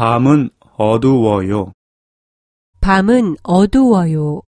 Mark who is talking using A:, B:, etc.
A: 밤은 어두워요.
B: 밤은 어두워요.